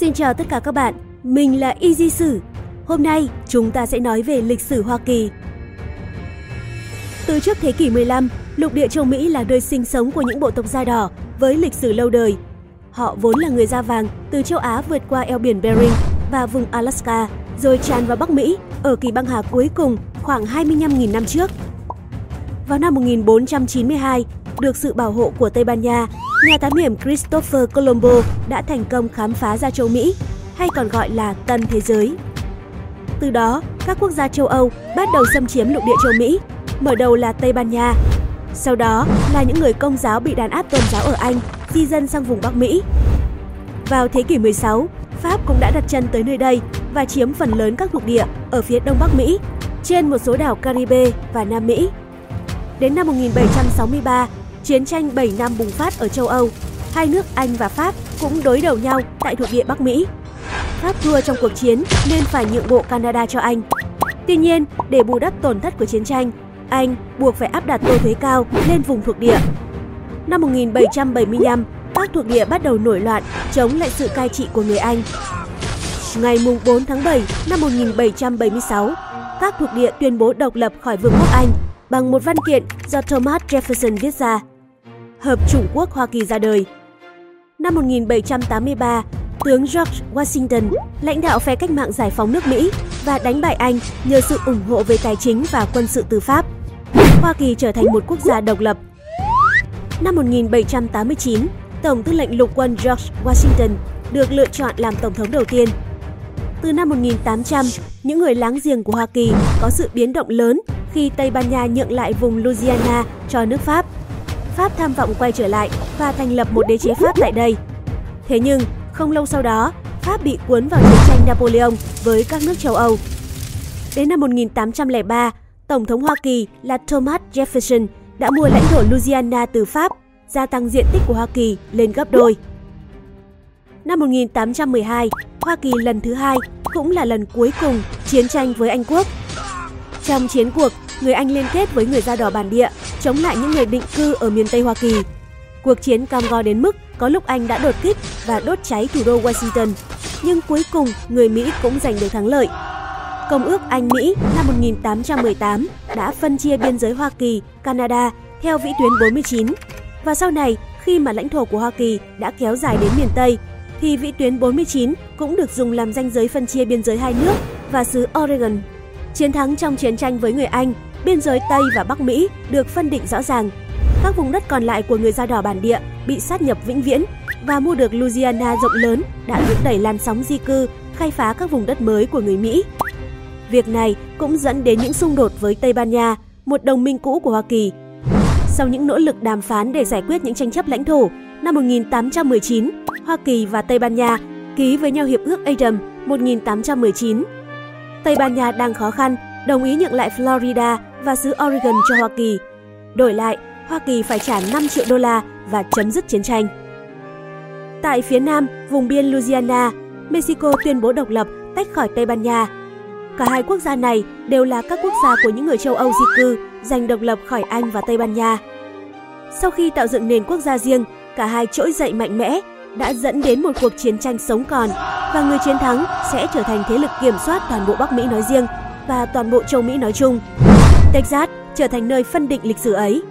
Xin chào tất cả các bạn, mình là Easy Sử. Hôm nay chúng ta sẽ nói về lịch sử Hoa Kỳ. Từ trước thế kỷ 15, lục địa châu Mỹ là nơi sinh sống của những bộ tộc da đỏ với lịch sử lâu đời. Họ vốn là người da vàng từ châu Á vượt qua eo biển Bering và vùng Alaska, rồi tràn vào Bắc Mỹ ở kỳ băng hà cuối cùng khoảng 25.000 năm trước. Vào năm 1492, được sự bảo hộ của Tây Ban Nha, nhà thám hiểm Christopher Colombo đã thành công khám phá ra châu Mỹ, hay còn gọi là Tân Thế Giới. Từ đó, các quốc gia châu Âu bắt đầu xâm chiếm lục địa châu Mỹ, mở đầu là Tây Ban Nha. Sau đó là những người công giáo bị đàn áp tôn giáo ở Anh, di dân sang vùng Bắc Mỹ. Vào thế kỷ 16, Pháp cũng đã đặt chân tới nơi đây và chiếm phần lớn các thuộc địa ở phía đông Bắc Mỹ, trên một số đảo Caribe và Nam Mỹ. Đến năm 1763, chiến tranh 7 năm bùng phát ở châu Âu. Hai nước Anh và Pháp cũng đối đầu nhau tại thuộc địa Bắc Mỹ. Pháp thua trong cuộc chiến nên phải nhượng bộ Canada cho Anh. Tuy nhiên, để bù đắp tổn thất của chiến tranh, Anh buộc phải áp đặt tô thuế cao lên vùng thuộc địa. Năm 1775, các thuộc địa bắt đầu nổi loạn chống lại sự cai trị của người Anh. Ngày 4 tháng 7 năm 1776, các thuộc địa tuyên bố độc lập khỏi Vương quốc Anh bằng một văn kiện do Thomas Jefferson viết ra. Hợp chủng quốc Hoa Kỳ ra đời. Năm 1783, tướng George Washington lãnh đạo phe cách mạng giải phóng nước Mỹ và đánh bại Anh nhờ sự ủng hộ về tài chính và quân sự từ Pháp. Hoa Kỳ trở thành một quốc gia độc lập. Năm 1789, Tổng tư lệnh lục quân George Washington được lựa chọn làm tổng thống đầu tiên. Từ năm 1800, những người láng giềng của Hoa Kỳ có sự biến động lớn khi Tây Ban Nha nhượng lại vùng Louisiana cho nước Pháp. Pháp tham vọng quay trở lại và thành lập một đế chế Pháp tại đây. Thế nhưng, không lâu sau đó, Pháp bị cuốn vào chiến tranh Napoleon với các nước châu Âu. Đến năm 1803, Tổng thống Hoa Kỳ là Thomas Jefferson đã mua lãnh thổ Louisiana từ Pháp, gia tăng diện tích của Hoa Kỳ lên gấp đôi. Năm 1812, Hoa Kỳ lần thứ hai cũng là lần cuối cùng chiến tranh với Anh Quốc. Trong chiến cuộc, người Anh liên kết với người da đỏ bản địa chống lại những người định cư ở miền Tây Hoa Kỳ. Cuộc chiến cam go đến mức có lúc Anh đã đột kích và đốt cháy thủ đô Washington, nhưng cuối cùng người Mỹ cũng giành được thắng lợi. Công ước Anh-Mỹ năm 1818 đã phân chia biên giới Hoa Kỳ, Canada theo vĩ tuyến 49. Và sau này, khi mà lãnh thổ của Hoa Kỳ đã kéo dài đến miền Tây, thì vĩ tuyến 49 cũng được dùng làm ranh giới phân chia biên giới hai nước và xứ Oregon. Chiến thắng trong chiến tranh với người Anh, biên giới Tây và Bắc Mỹ được phân định rõ ràng. Các vùng đất còn lại của người da đỏ bản địa bị sát nhập vĩnh viễn và mua được Louisiana rộng lớn đã thúc đẩy làn sóng di cư, khai phá các vùng đất mới của người Mỹ. Việc này cũng dẫn đến những xung đột với Tây Ban Nha, một đồng minh cũ của Hoa Kỳ. Sau những nỗ lực đàm phán để giải quyết những tranh chấp lãnh thổ, năm 1819, Hoa Kỳ và Tây Ban Nha ký với nhau Hiệp ước Adam 1819. Tây Ban Nha đang khó khăn, đồng ý nhượng lại Florida và xứ Oregon cho Hoa Kỳ. Đổi lại, Hoa Kỳ phải trả 5 triệu đô la và chấm dứt chiến tranh. Tại phía nam, vùng biên Louisiana, Mexico tuyên bố độc lập tách khỏi Tây Ban Nha. Cả hai quốc gia này đều là các quốc gia của những người châu Âu di cư giành độc lập khỏi Anh và Tây Ban Nha. Sau khi tạo dựng nền quốc gia riêng, cả hai trỗi dậy mạnh mẽ đã dẫn đến một cuộc chiến tranh sống còn và người chiến thắng sẽ trở thành thế lực kiểm soát toàn bộ Bắc Mỹ nói riêng và toàn bộ châu Mỹ nói chung. Texas trở thành nơi phân định lịch sử ấy.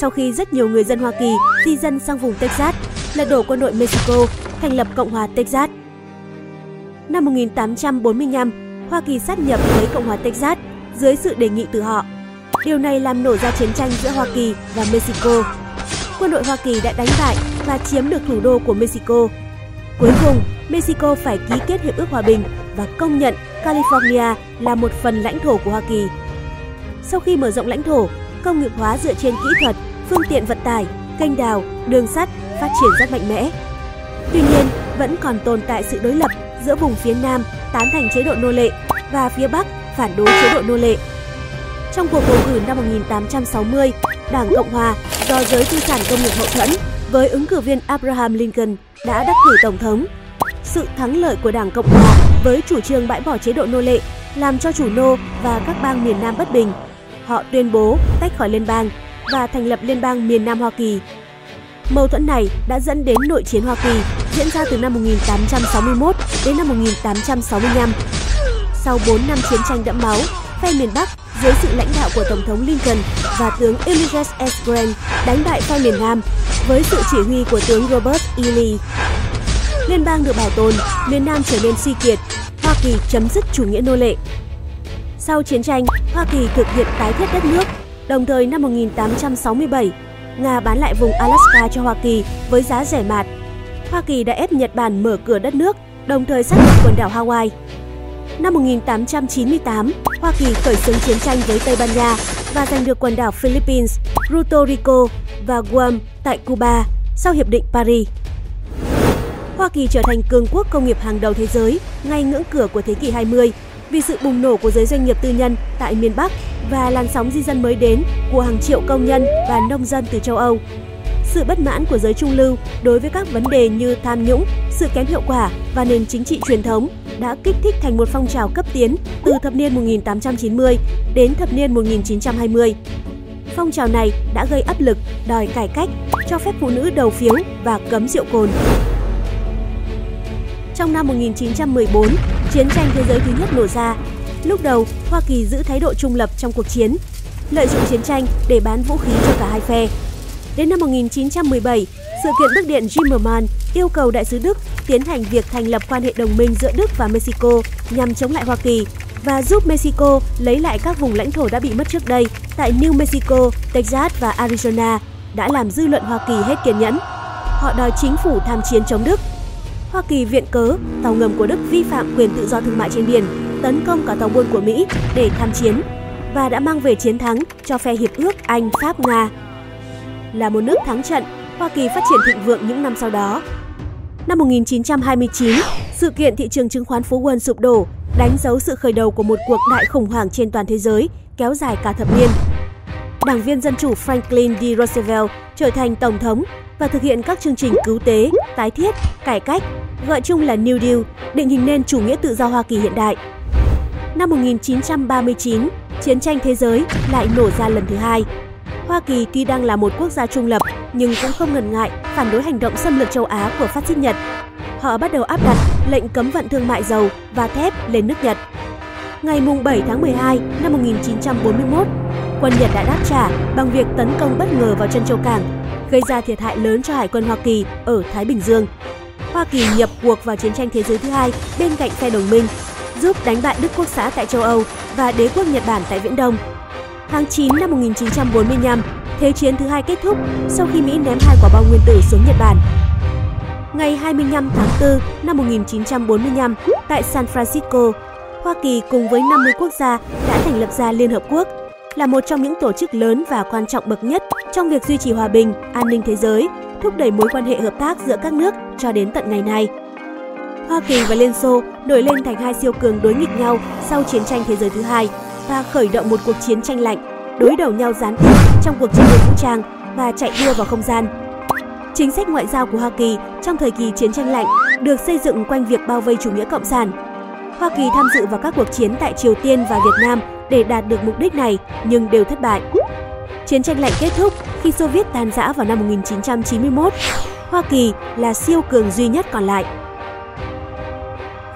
Sau khi rất nhiều người dân Hoa Kỳ di dân sang vùng Texas, lật đổ quân đội Mexico, thành lập Cộng hòa Texas. Năm 1845, Hoa Kỳ sát nhập với Cộng hòa Texas dưới sự đề nghị từ họ. Điều này làm nổ ra chiến tranh giữa Hoa Kỳ và Mexico. Quân đội Hoa Kỳ đã đánh bại và chiếm được thủ đô của Mexico. Cuối cùng, Mexico phải ký kết hiệp ước hòa bình và công nhận California là một phần lãnh thổ của Hoa Kỳ. Sau khi mở rộng lãnh thổ, công nghiệp hóa dựa trên kỹ thuật, phương tiện vận tải, kênh đào, đường sắt phát triển rất mạnh mẽ. Tuy nhiên, vẫn còn tồn tại sự đối lập giữa vùng phía Nam tán thành chế độ nô lệ và phía Bắc phản đối chế độ nô lệ. Trong cuộc bầu cử năm 1860, Đảng Cộng hòa do giới tư sản công nghiệp hậu thuẫn với ứng cử viên Abraham Lincoln đã đắc cử tổng thống. Sự thắng lợi của Đảng Cộng hòa với chủ trương bãi bỏ chế độ nô lệ làm cho chủ nô và các bang miền Nam bất bình. Họ tuyên bố tách khỏi liên bang và thành lập liên bang miền Nam Hoa Kỳ. Mâu thuẫn này đã dẫn đến nội chiến Hoa Kỳ diễn ra từ năm 1861 đến năm 1865. Sau 4 năm chiến tranh đẫm máu, phe miền Bắc dưới sự lãnh đạo của Tổng thống Lincoln và tướng Ulysses S. Grant đánh bại phe miền Nam với sự chỉ huy của tướng Robert E. Lee. Liên bang được bảo tồn, miền Nam trở nên suy kiệt, Hoa Kỳ chấm dứt chủ nghĩa nô lệ. Sau chiến tranh, Hoa Kỳ thực hiện tái thiết đất nước. Đồng thời năm 1867, Nga bán lại vùng Alaska cho Hoa Kỳ với giá rẻ mạt. Hoa Kỳ đã ép Nhật Bản mở cửa đất nước, đồng thời xác lập quần đảo Hawaii. Năm 1898, Hoa Kỳ khởi xướng chiến tranh với Tây Ban Nha và giành được quần đảo Philippines, Puerto Rico và Guam tại Cuba sau Hiệp định Paris. Hoa Kỳ trở thành cường quốc công nghiệp hàng đầu thế giới ngay ngưỡng cửa của thế kỷ 20 vì sự bùng nổ của giới doanh nghiệp tư nhân tại miền Bắc và làn sóng di dân mới đến của hàng triệu công nhân và nông dân từ châu Âu. Sự bất mãn của giới trung lưu đối với các vấn đề như tham nhũng, sự kém hiệu quả và nền chính trị truyền thống đã kích thích thành một phong trào cấp tiến từ thập niên 1890 đến thập niên 1920. Phong trào này đã gây áp lực đòi cải cách, cho phép phụ nữ đầu phiếu và cấm rượu cồn. Trong năm 1914, chiến tranh thế giới thứ nhất nổ ra. Lúc đầu, Hoa Kỳ giữ thái độ trung lập trong cuộc chiến, lợi dụng chiến tranh để bán vũ khí cho cả hai phe. Đến năm 1917, sự kiện Đức điện Zimmermann yêu cầu đại sứ Đức tiến hành việc thành lập quan hệ đồng minh giữa Đức và Mexico nhằm chống lại Hoa Kỳ và giúp Mexico lấy lại các vùng lãnh thổ đã bị mất trước đây tại New Mexico, Texas và Arizona đã làm dư luận Hoa Kỳ hết kiên nhẫn. Họ đòi chính phủ tham chiến chống Đức. Hoa Kỳ viện cớ tàu ngầm của Đức vi phạm quyền tự do thương mại trên biển, tấn công cả tàu buôn của Mỹ để tham chiến và đã mang về chiến thắng cho phe hiệp ước Anh, Pháp, Nga. Là một nước thắng trận, Hoa Kỳ phát triển thịnh vượng những năm sau đó. Năm 1929, sự kiện thị trường chứng khoán phố Wall sụp đổ đánh dấu sự khởi đầu của một cuộc đại khủng hoảng trên toàn thế giới kéo dài cả thập niên. Đảng viên Dân chủ Franklin D. Roosevelt trở thành Tổng thống và thực hiện các chương trình cứu tế, tái thiết, cải cách, gọi chung là New Deal, định hình nên chủ nghĩa tự do Hoa Kỳ hiện đại. Năm 1939, chiến tranh thế giới lại nổ ra lần thứ hai. Hoa Kỳ tuy đang là một quốc gia trung lập nhưng cũng không ngần ngại phản đối hành động xâm lược châu Á của phát xít Nhật. Họ bắt đầu áp đặt lệnh cấm vận thương mại dầu và thép lên nước Nhật. Ngày 7 tháng 12 năm 1941, quân Nhật đã đáp trả bằng việc tấn công bất ngờ vào chân châu cảng, gây ra thiệt hại lớn cho Hải quân Hoa Kỳ ở Thái Bình Dương. Hoa Kỳ nhập cuộc vào chiến tranh thế giới thứ hai bên cạnh phe đồng minh, giúp đánh bại Đức Quốc xã tại châu Âu và đế quốc Nhật Bản tại Viễn Đông. Tháng 9 năm 1945, Thế chiến thứ hai kết thúc sau khi Mỹ ném hai quả bom nguyên tử xuống Nhật Bản. Ngày 25 tháng 4 năm 1945, tại San Francisco, Hoa Kỳ cùng với 50 quốc gia đã thành lập ra Liên Hợp Quốc, là một trong những tổ chức lớn và quan trọng bậc nhất trong việc duy trì hòa bình, an ninh thế giới, thúc đẩy mối quan hệ hợp tác giữa các nước cho đến tận ngày nay. Hoa Kỳ và Liên Xô nổi lên thành hai siêu cường đối nghịch nhau sau chiến tranh thế giới thứ hai và khởi động một cuộc chiến tranh lạnh, đối đầu nhau gián tiếp trong cuộc chiến đấu vũ trang và chạy đua vào không gian. Chính sách ngoại giao của Hoa Kỳ trong thời kỳ chiến tranh lạnh được xây dựng quanh việc bao vây chủ nghĩa cộng sản. Hoa Kỳ tham dự vào các cuộc chiến tại Triều Tiên và Việt Nam để đạt được mục đích này nhưng đều thất bại. Chiến tranh lạnh kết thúc khi Xô Viết tan rã vào năm 1991. Hoa Kỳ là siêu cường duy nhất còn lại.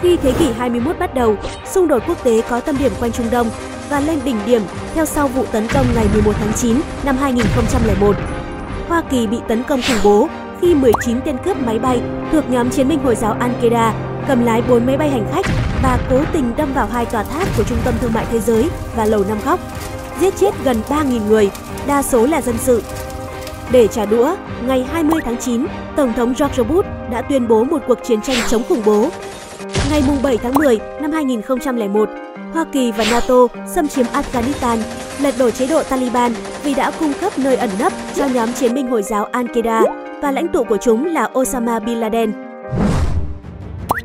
Khi thế kỷ 21 bắt đầu, xung đột quốc tế có tâm điểm quanh Trung Đông và lên đỉnh điểm theo sau vụ tấn công ngày 11 tháng 9 năm 2001. Hoa Kỳ bị tấn công khủng bố khi 19 tên cướp máy bay thuộc nhóm chiến binh Hồi giáo Al-Qaeda cầm lái 4 máy bay hành khách và cố tình đâm vào hai tòa tháp của Trung tâm Thương mại Thế giới và Lầu Năm Góc, giết chết gần 3.000 người, đa số là dân sự. Để trả đũa, ngày 20 tháng 9, Tổng thống George Bush đã tuyên bố một cuộc chiến tranh chống khủng bố. Ngày 7 tháng 10 năm 2001, Hoa Kỳ và NATO xâm chiếm Afghanistan, lật đổ chế độ Taliban vì đã cung cấp nơi ẩn nấp cho nhóm chiến binh Hồi giáo Al-Qaeda và lãnh tụ của chúng là Osama Bin Laden.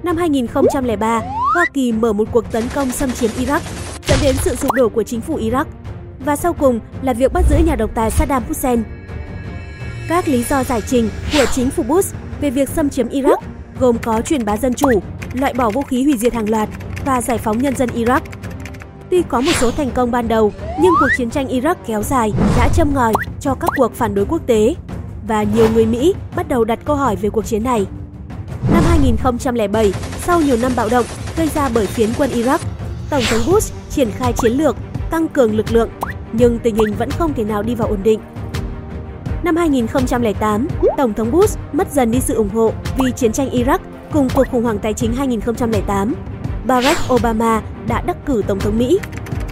Năm 2003, Hoa Kỳ mở một cuộc tấn công xâm chiếm Iraq, dẫn đến sự sụp đổ của chính phủ Iraq. Và sau cùng là việc bắt giữ nhà độc tài Saddam Hussein. Các lý do giải trình của chính phủ Bush về việc xâm chiếm Iraq gồm có truyền bá dân chủ, loại bỏ vũ khí hủy diệt hàng loạt và giải phóng nhân dân Iraq. Tuy có một số thành công ban đầu, nhưng cuộc chiến tranh Iraq kéo dài đã châm ngòi cho các cuộc phản đối quốc tế và nhiều người Mỹ bắt đầu đặt câu hỏi về cuộc chiến này. Năm 2007, sau nhiều năm bạo động gây ra bởi phiến quân Iraq, Tổng thống Bush triển khai chiến lược tăng cường lực lượng, nhưng tình hình vẫn không thể nào đi vào ổn định. Năm 2008, Tổng thống Bush mất dần đi sự ủng hộ vì chiến tranh Iraq cùng cuộc khủng hoảng tài chính 2008. Barack Obama đã đắc cử Tổng thống Mỹ,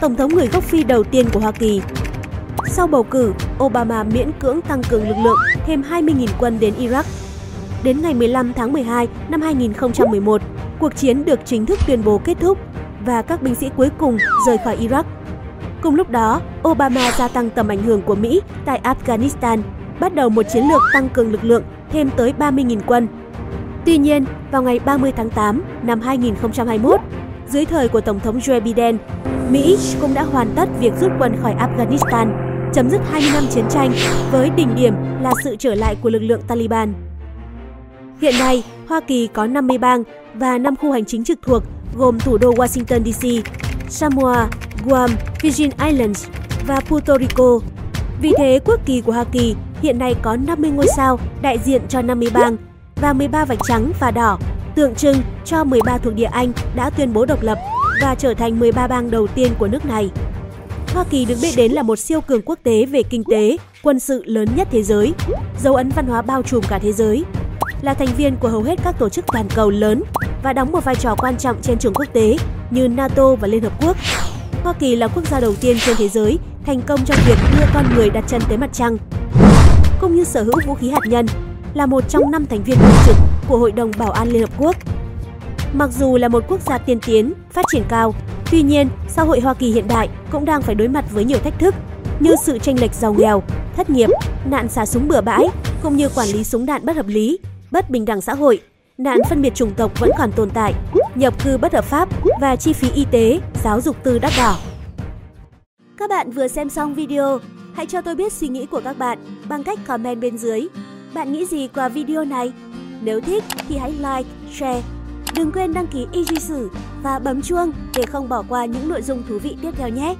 Tổng thống người gốc Phi đầu tiên của Hoa Kỳ. Sau bầu cử, Obama miễn cưỡng tăng cường lực lượng thêm 20.000 quân đến Iraq. Đến ngày 15 tháng 12 năm 2011, cuộc chiến được chính thức tuyên bố kết thúc và các binh sĩ cuối cùng rời khỏi Iraq. Cùng lúc đó, Obama gia tăng tầm ảnh hưởng của Mỹ tại Afghanistan, bắt đầu một chiến lược tăng cường lực lượng thêm tới 30.000 quân. Tuy nhiên, vào ngày 30 tháng 8 năm 2021, dưới thời của Tổng thống Joe Biden, Mỹ cũng đã hoàn tất việc rút quân khỏi Afghanistan, chấm dứt 20 năm chiến tranh với đỉnh điểm là sự trở lại của lực lượng Taliban. Hiện nay, Hoa Kỳ có 50 bang và 5 khu hành chính trực thuộc gồm thủ đô Washington DC, Samoa, Guam, Virgin Islands và Puerto Rico. Vì thế, quốc kỳ của Hoa Kỳ hiện nay có 50 ngôi sao đại diện cho 50 bang và 13 vạch trắng và đỏ, tượng trưng cho 13 thuộc địa Anh đã tuyên bố độc lập và trở thành 13 bang đầu tiên của nước này. Hoa Kỳ được biết đến là một siêu cường quốc tế về kinh tế, quân sự lớn nhất thế giới, dấu ấn văn hóa bao trùm cả thế giới, là thành viên của hầu hết các tổ chức toàn cầu lớn và đóng một vai trò quan trọng trên trường quốc tế như NATO và Liên Hợp Quốc. Hoa Kỳ là quốc gia đầu tiên trên thế giới thành công trong việc đưa con người đặt chân tới mặt trăng, cũng như sở hữu vũ khí hạt nhân, là một trong năm thành viên thường trực của Hội đồng Bảo an Liên Hợp Quốc. Mặc dù là một quốc gia tiên tiến, phát triển cao, tuy nhiên xã hội Hoa Kỳ hiện đại cũng đang phải đối mặt với nhiều thách thức như sự tranh lệch giàu nghèo, thất nghiệp, nạn xả súng bừa bãi, cũng như quản lý súng đạn bất hợp lý, bất bình đẳng xã hội, nạn phân biệt chủng tộc vẫn còn tồn tại, nhập cư bất hợp pháp và chi phí y tế, giáo dục tư đắt đỏ. Các bạn vừa xem xong video, hãy cho tôi biết suy nghĩ của các bạn bằng cách comment bên dưới. Bạn nghĩ gì qua video này? Nếu thích thì hãy like, share. Đừng quên đăng ký Easy Sử và bấm chuông để không bỏ qua những nội dung thú vị tiếp theo nhé.